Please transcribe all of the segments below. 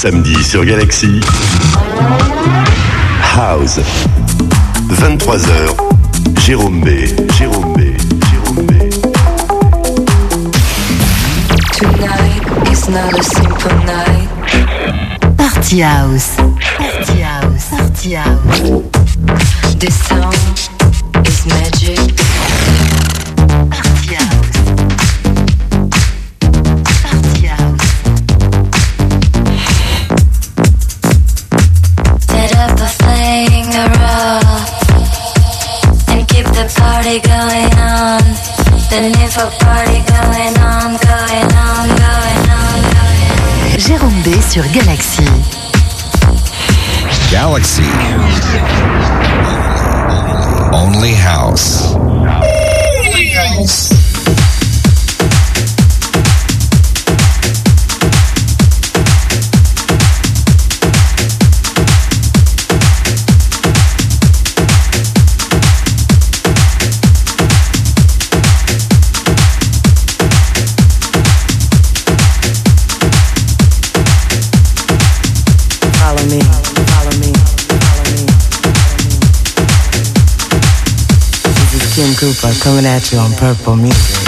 Samedi sur Galaxy. House. 23h. Jérôme B. Jérôme B. Jérôme B. Tonight is not a simple night. Party House. Party House. Party House. The sound is magic. Galaxy. Galaxy. Only house. Only house. Cooper coming at you on Purple Music.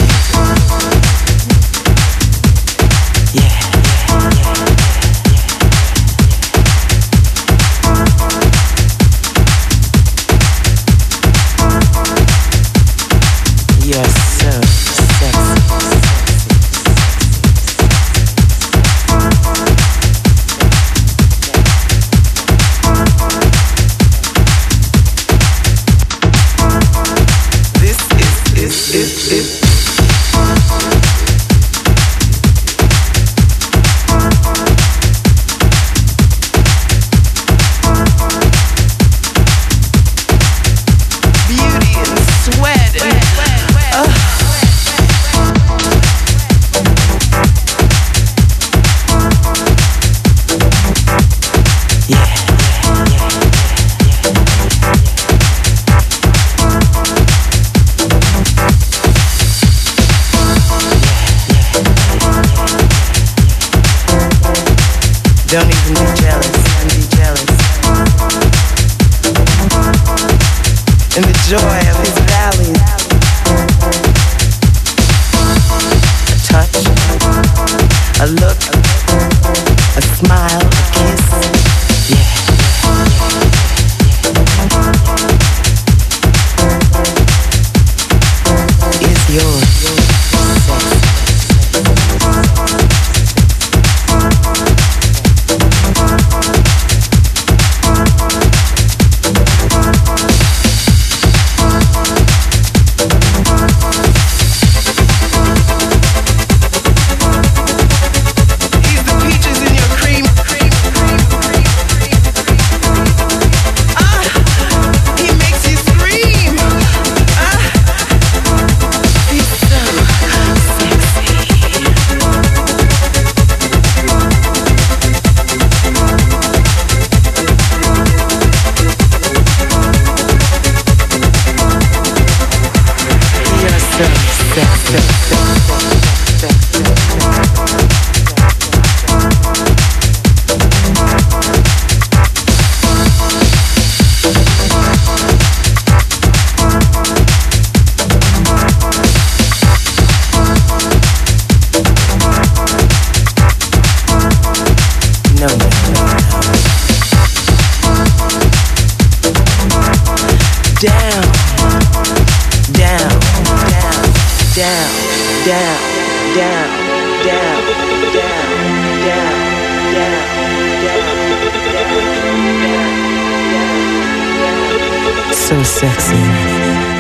So sexy.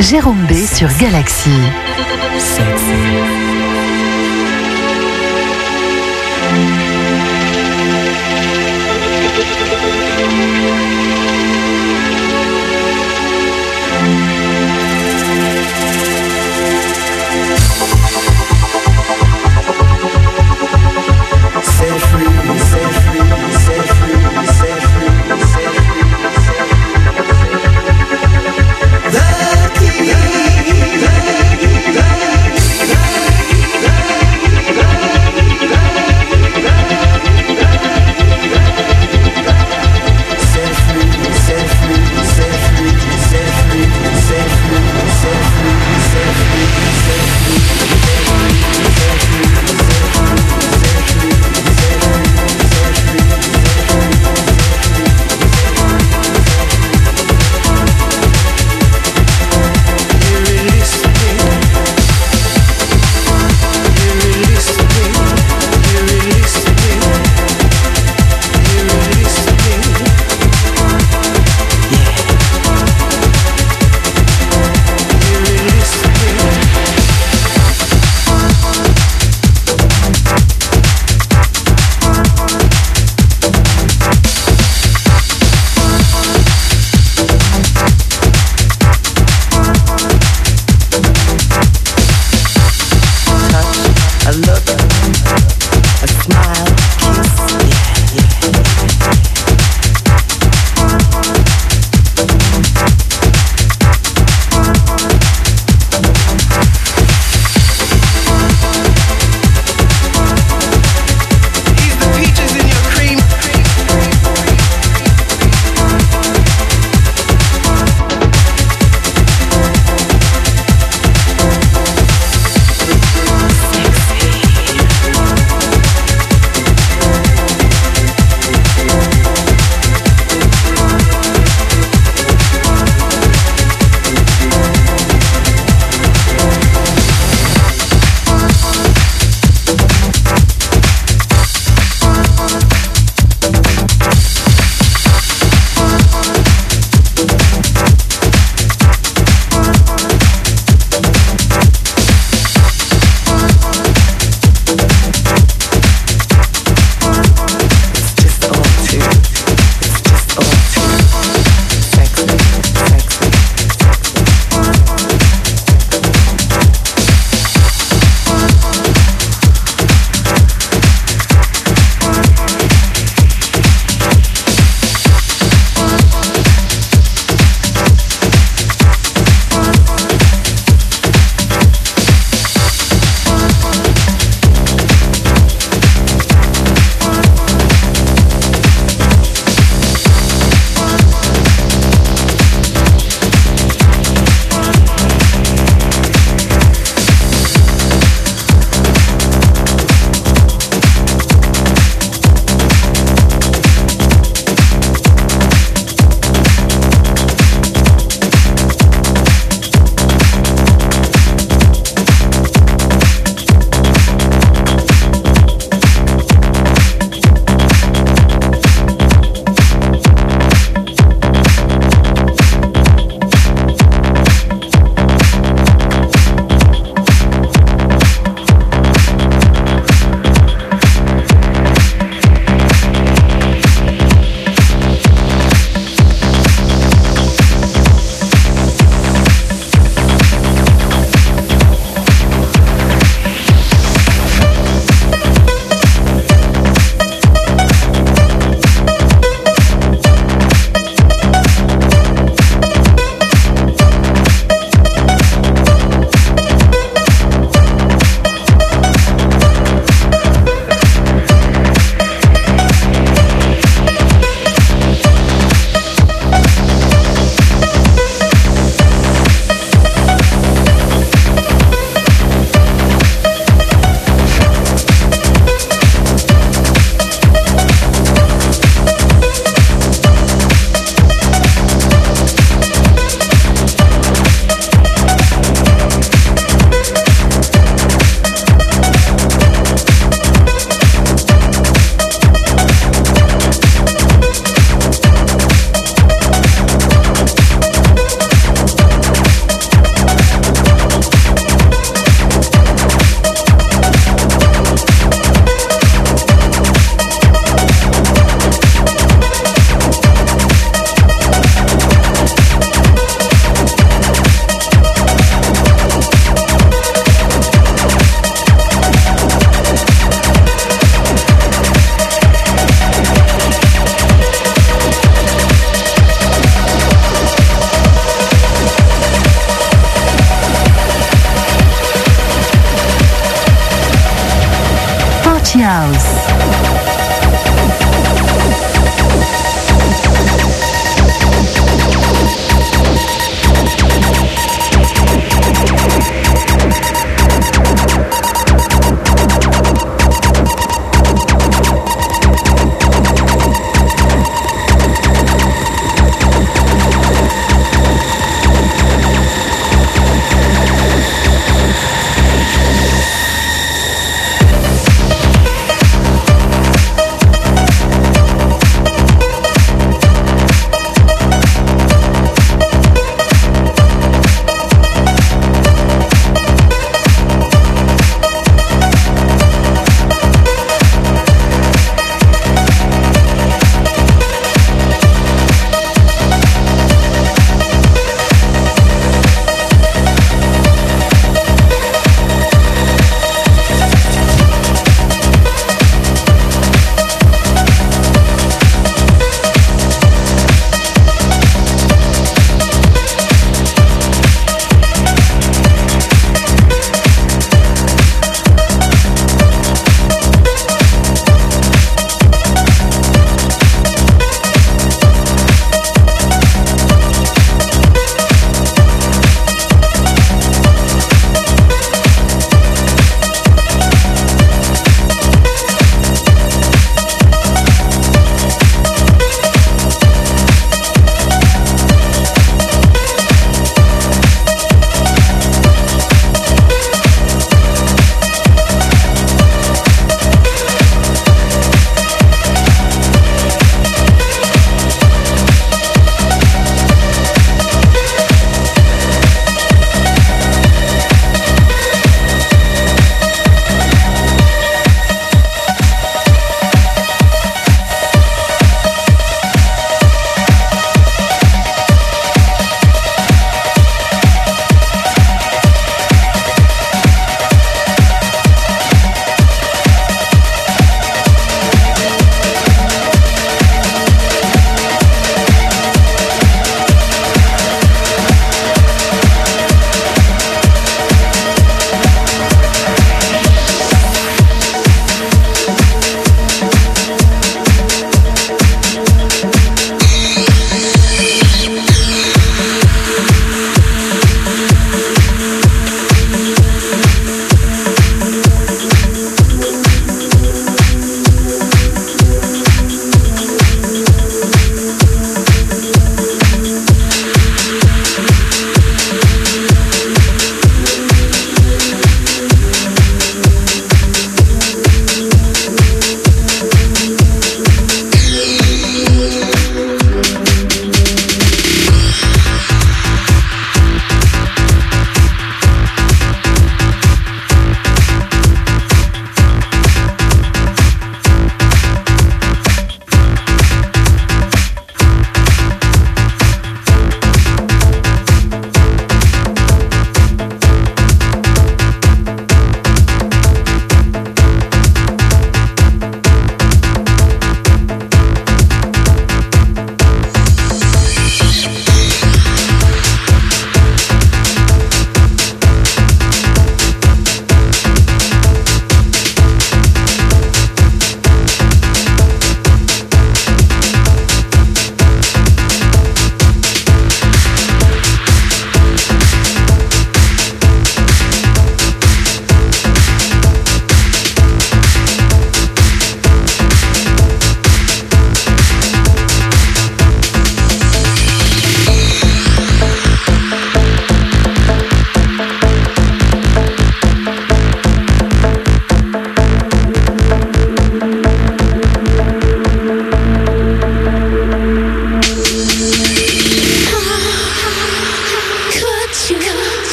Jérôme B sur Galaxy.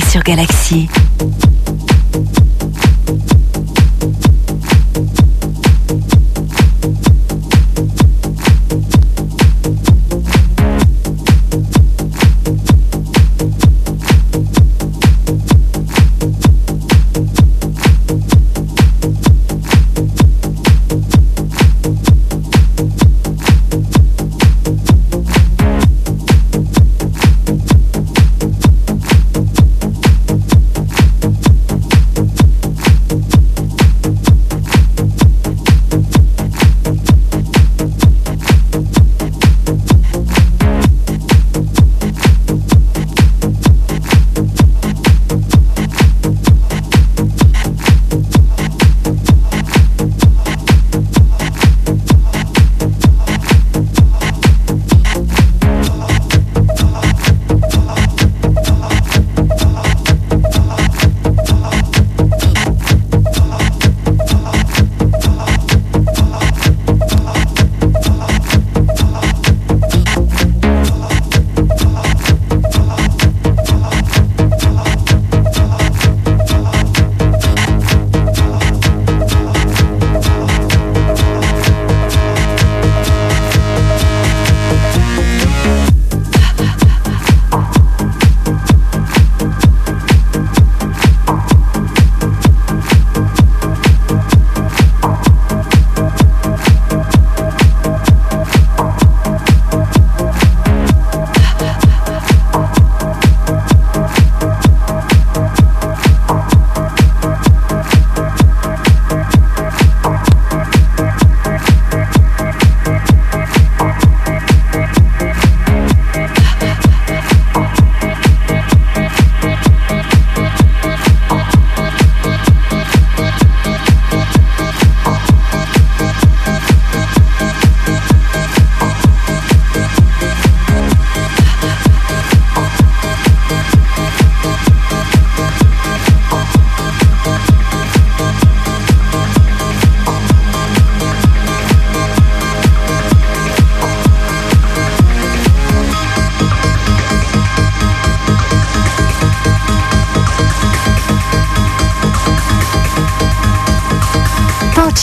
Sur Galaxy.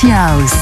House.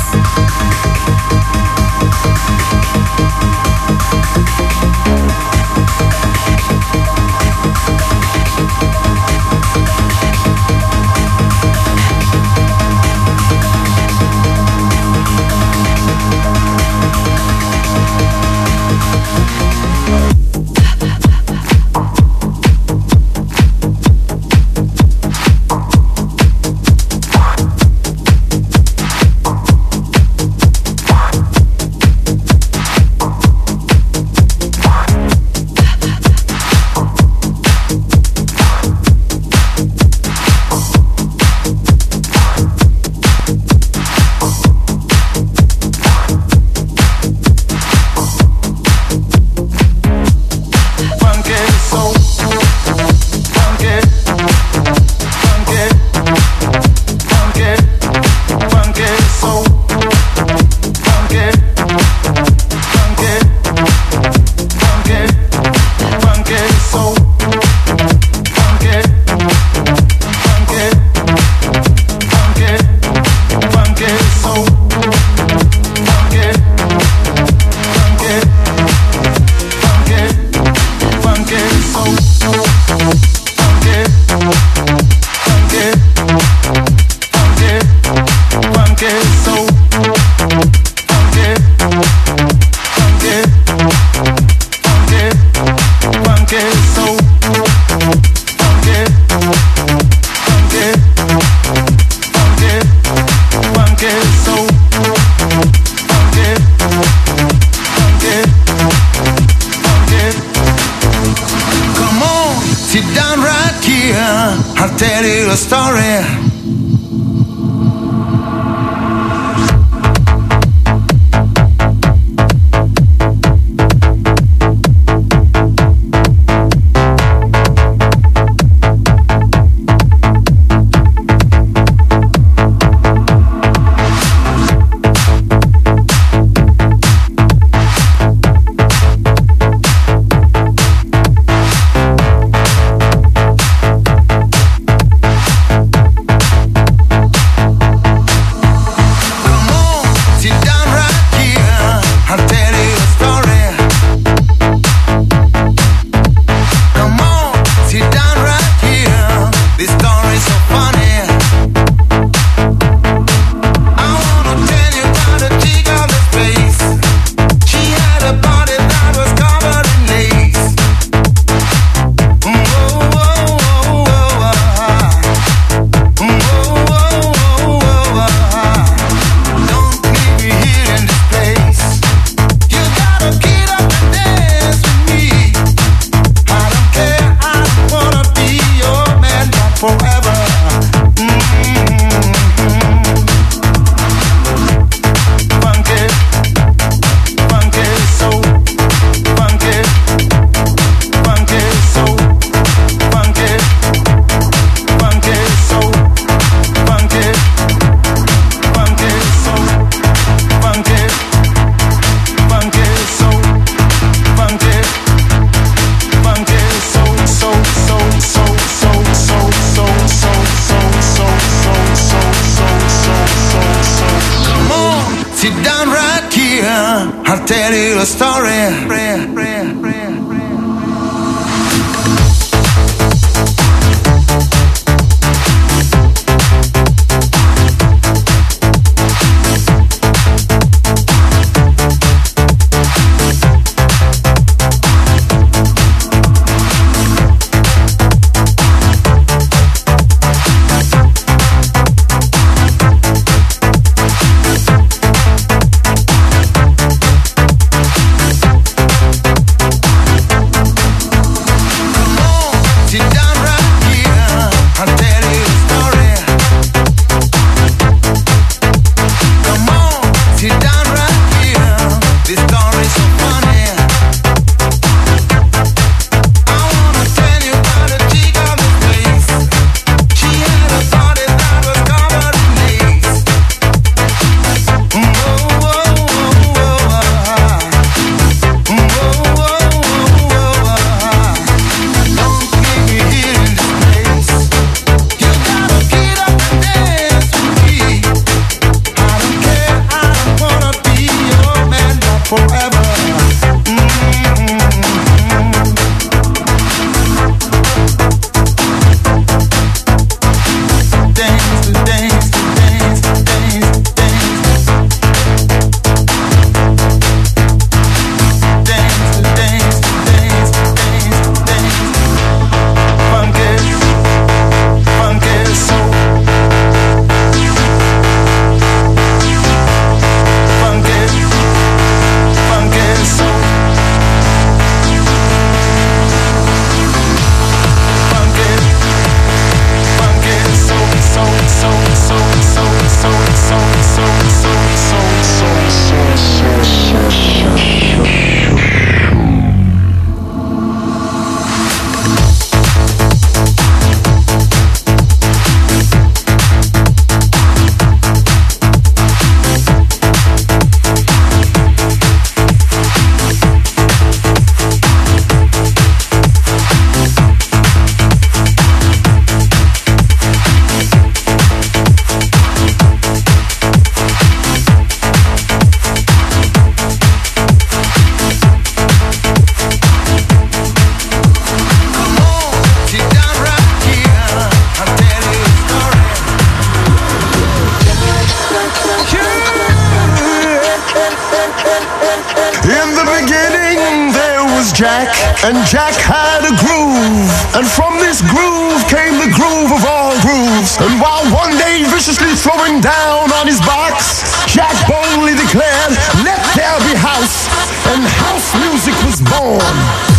this groove came the groove of all grooves. And while one day viciously throwing down on his box, Jack boldly declared, let there be house. And house music was born.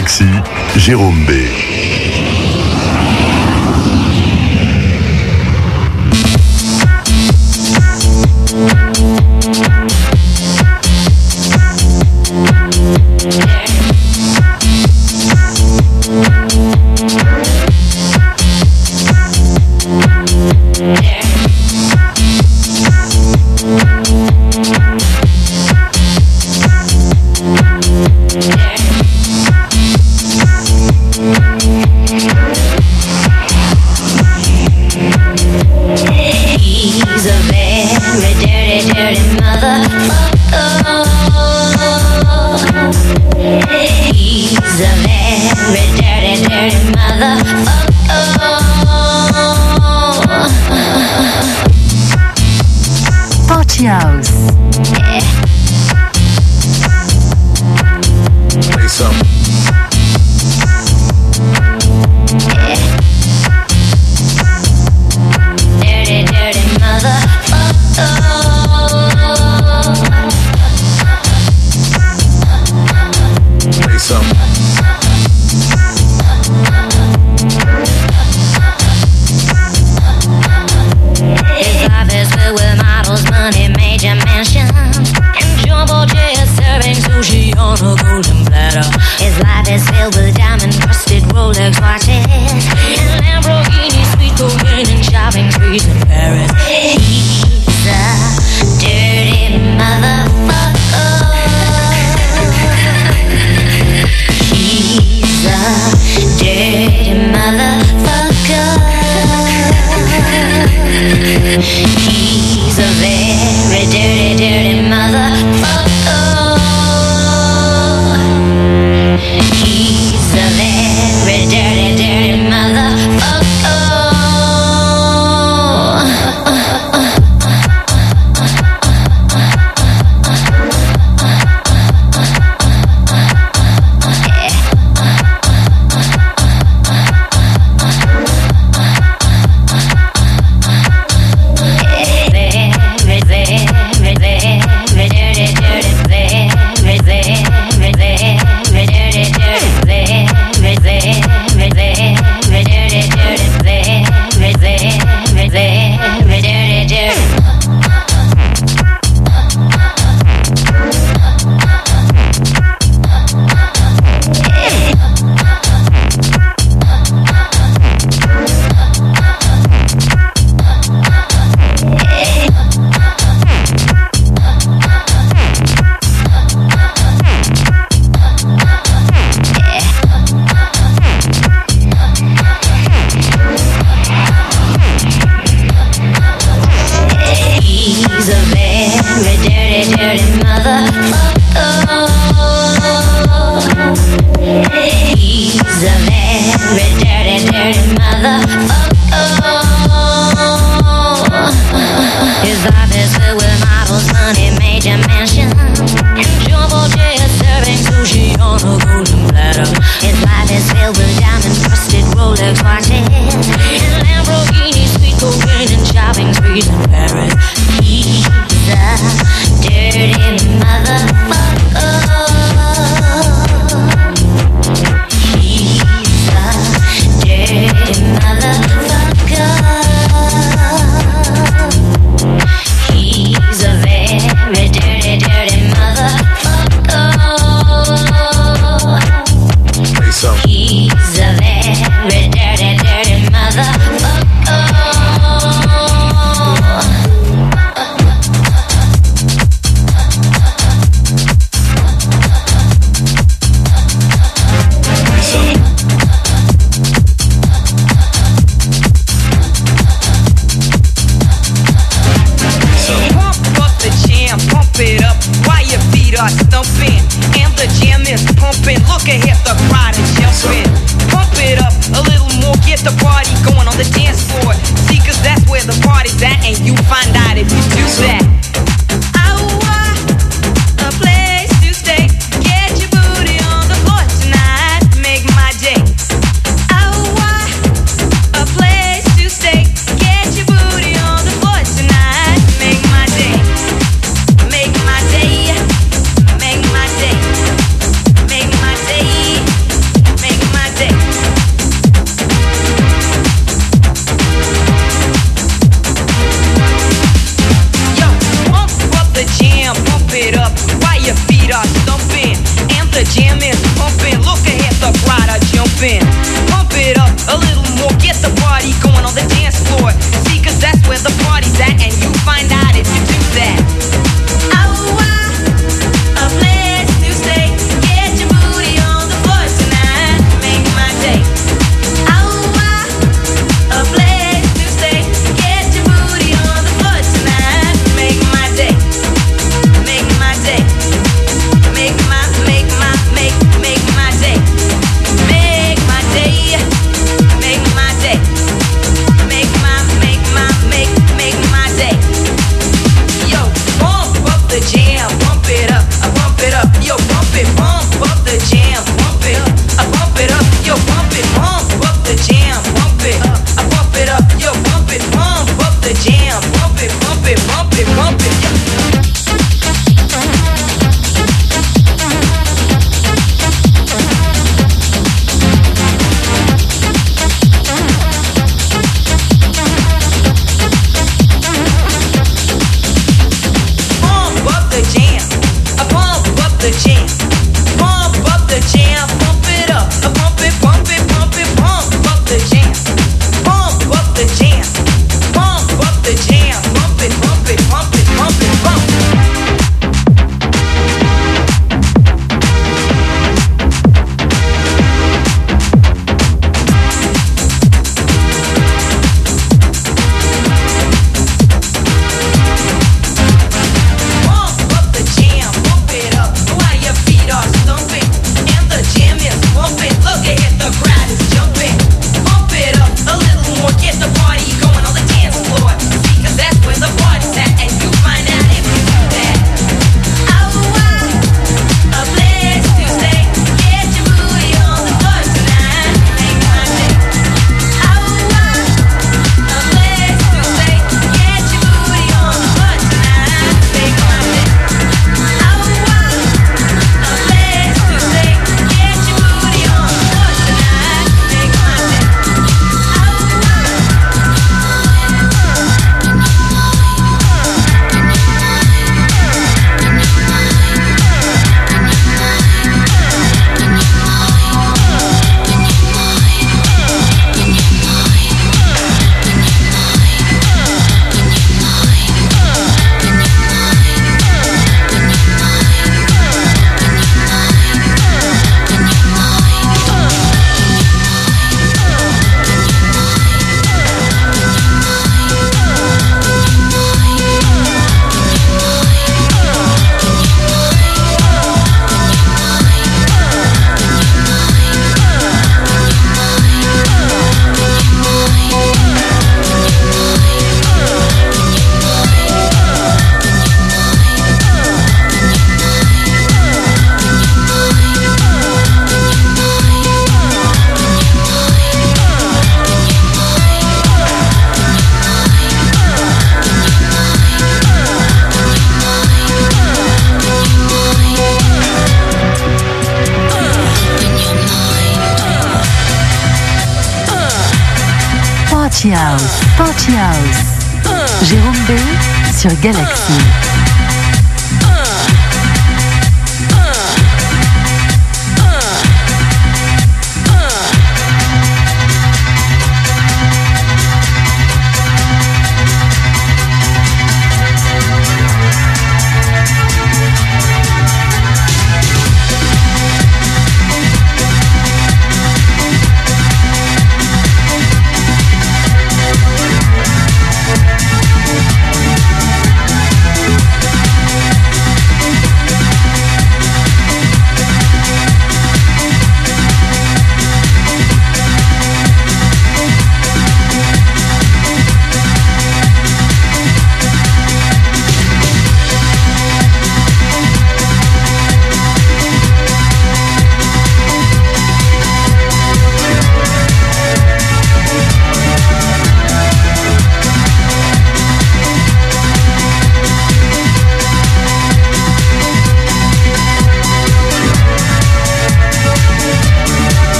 Alexis, Jérôme B.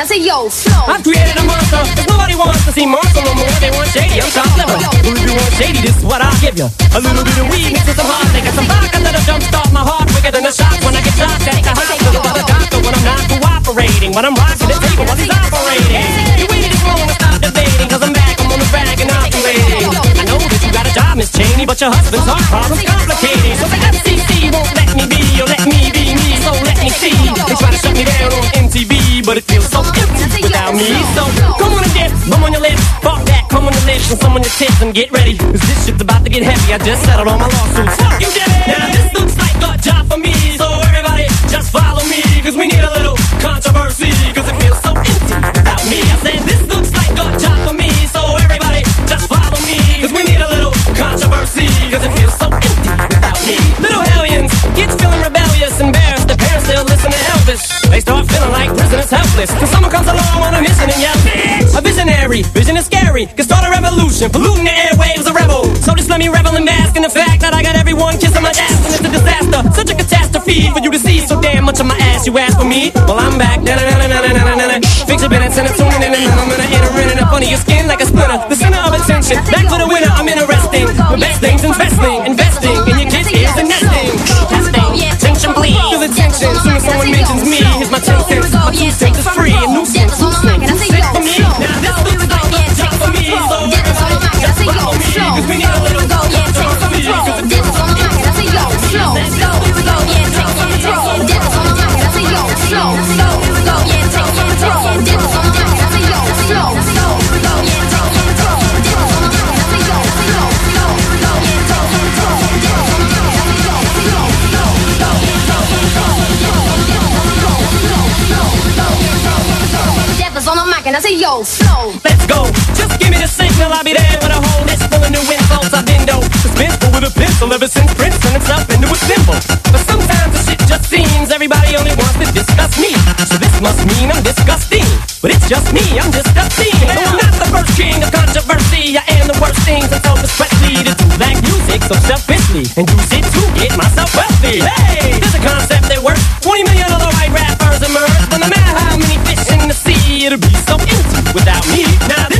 I say yo, flow. I've created a monster, cause nobody wants to see Marshall no more. They want shady, I'm top level. Well, if you want shady, this is what I'll give you. A little bit of weed mixed with some hard liquor, some vodka that'll jumpstart my heart quicker than a shot when I get shocked at the hospital by the doctor when I'm not cooperating. When I'm rocking the table while he's operating. You waited this long to stop debating, cause I'm back, I'm on the rag and operating. I know that you got a job, Miss Cheney, but your husband's heart problem's complicated. So the FCC won't let me be, or let me be me, so let me see. They try to shut me down on but it feels so empty without me. So come on and dip, bum on your lips, fuck that, come on your lips, and some on your tits, and get ready. Cause this shit's about to get heavy, I just settled all my lawsuits. Uh-huh. Fuck you, it! Now this looks like a job for me, so everybody just follow me, cause we need a little controversy, cause it feels so empty without me. I said this looks like a job for me, so everybody just follow me, cause we need a little controversy, cause it feels helpless, till someone comes along on a mission and yells, "Bitch!" A visionary, vision is scary, can start a revolution, polluting the airwaves, a rebel. So just let me revel and bask in the fact that I got everyone kissing my ass, and it's a disaster, such a catastrophe for you to see so damn much of my ass. You ask for me, well I'm back. Na na na. Fix your minutes and it's tuning in, and I'm gonna enter in and up under your skin like a splinter. The center of attention, back for the winner. I'm interesting. The best things investing, investing in your kids' ears and nesting. Testing, tension please. Feel the tension. Soon as someone mentions me, free and and I say yo, flow. Let's go. Just give me the signal, I'll be there with a whole list full of new insults I've been though. Suspenseful with a pistol ever since Prince turned himself into a symbol. But sometimes the shit just seems everybody only wants to discuss me. So this must mean I'm disgusting. But it's just me, I'm just. No, I'm not the first king of controversy. I am the worst thing to Elvis Presley to do black music so selfishly and use it to get myself wealthy. Hey, there's a concept it'll be so empty without me. Now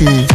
嗯。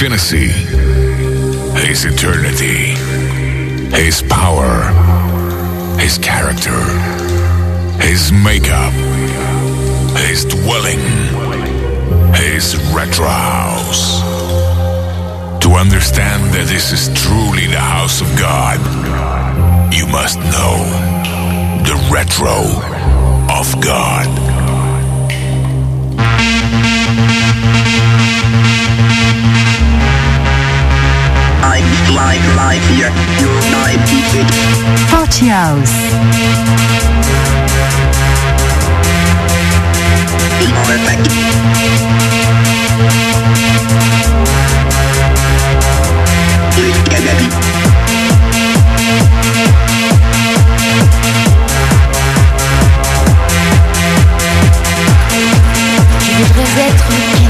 Infinity. His eternity. His power. His character. His makeup. His dwelling. His retro house. To understand that this is truly the house of God, you must know the retro of God. I like life here. United. Party House. Perfect. Live Kennedy. Je voudrais être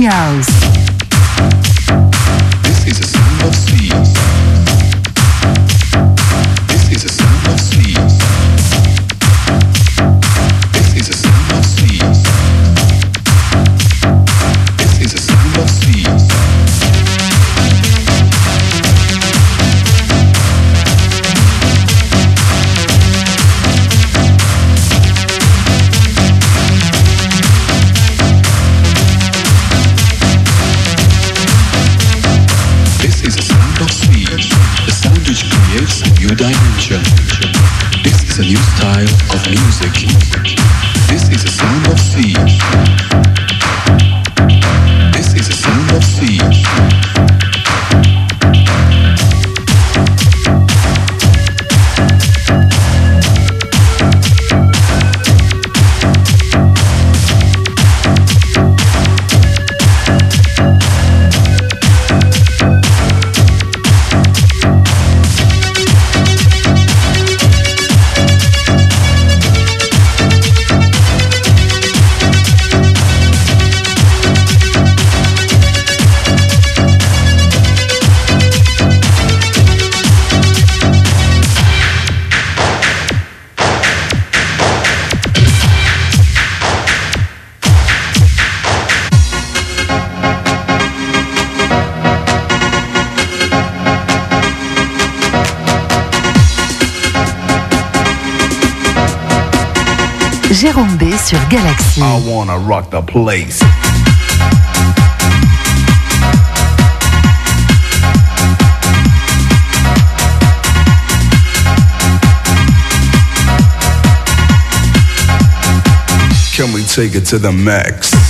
House. I wanna rock the place. Can we take it to the max?